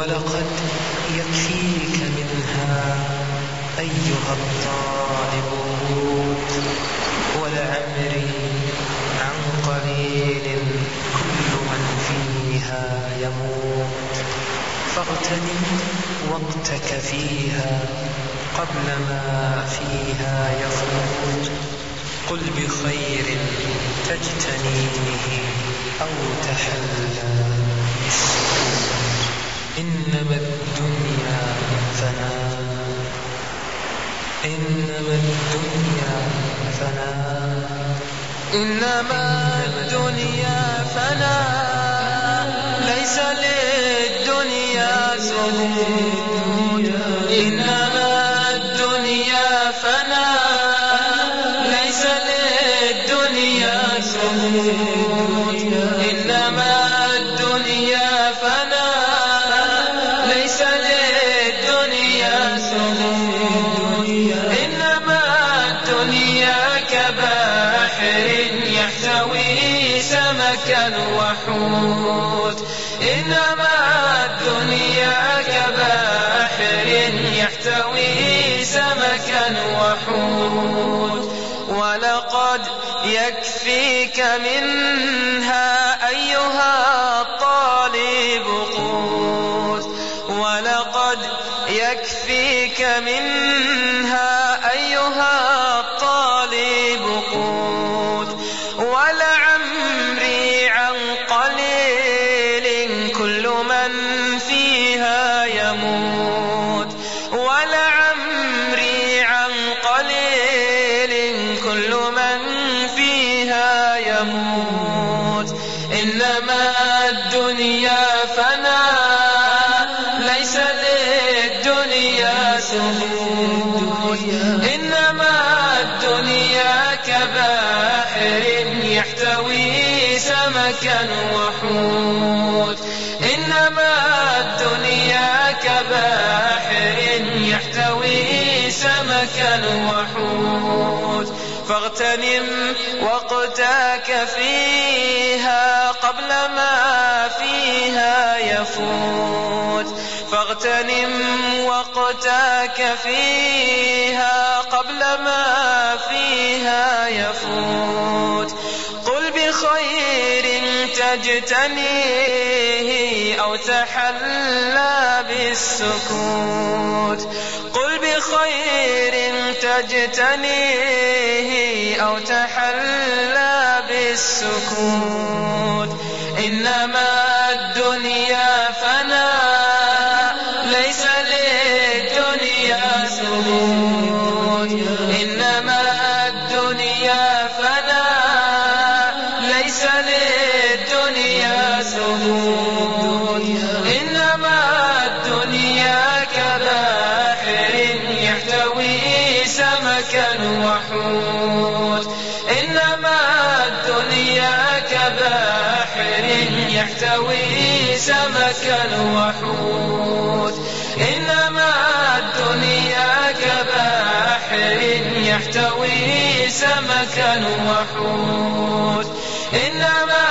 ولقد يكفيك منها أيها الطالب. ولعمري عن قليل كل من فيها يموت. فاغتنم وقتك فيها قبل ما فيها يفوت. قل بخير تجتنيه أو تحلى. إنما الدنيا فناء إنما الدنيا فناء إنما الدنيا فناء. ليس للدنيا سهود إنما الدنيا فناء. ليس للدنيا سهود يحتوي سمكا وحوت. إنما الدنيا كبحر يحتوي سمكا وحوت. ولقد يكفيك منها أيها الطالب قوت. ولقد يكفيك منها من فيها يموت ولعمري عن قليل كل من فيها يموت إنما الدنيا فناء ليس للدنيا سهود إنما الدنيا كبحر يحتوي سمكا وحوت يحتوي سمكا وحوت فاغتنم وقتك فيها قبل ما فيها يفوت. فاغتنم وقتك فيها قبل ما فيها يفوت. بخير تجتنيه أو تحلى بالسكوت. قل بخير تجتنيه أو تحلى بالسكوت. إنما الدنيا فناء ليس للدنيا سهود إنما الدنيا فناء ليس للدنيا سهود إنما الدنيا كبحر يحتوي سمكا وحوت. إنما الدنيا كبحر يحتوي سمكا وحوت. إنما الدنيا كبحر يحتوي سمكا وحوت. إنما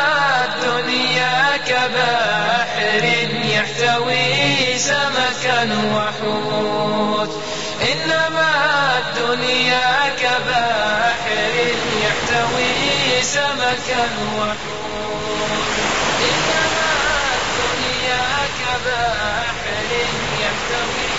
كبحر يحتوي سمكا وحوت. إنما الدنيا كبحر يحتوي سمكا وحوت. إنما الدنيا كبحر يحتوي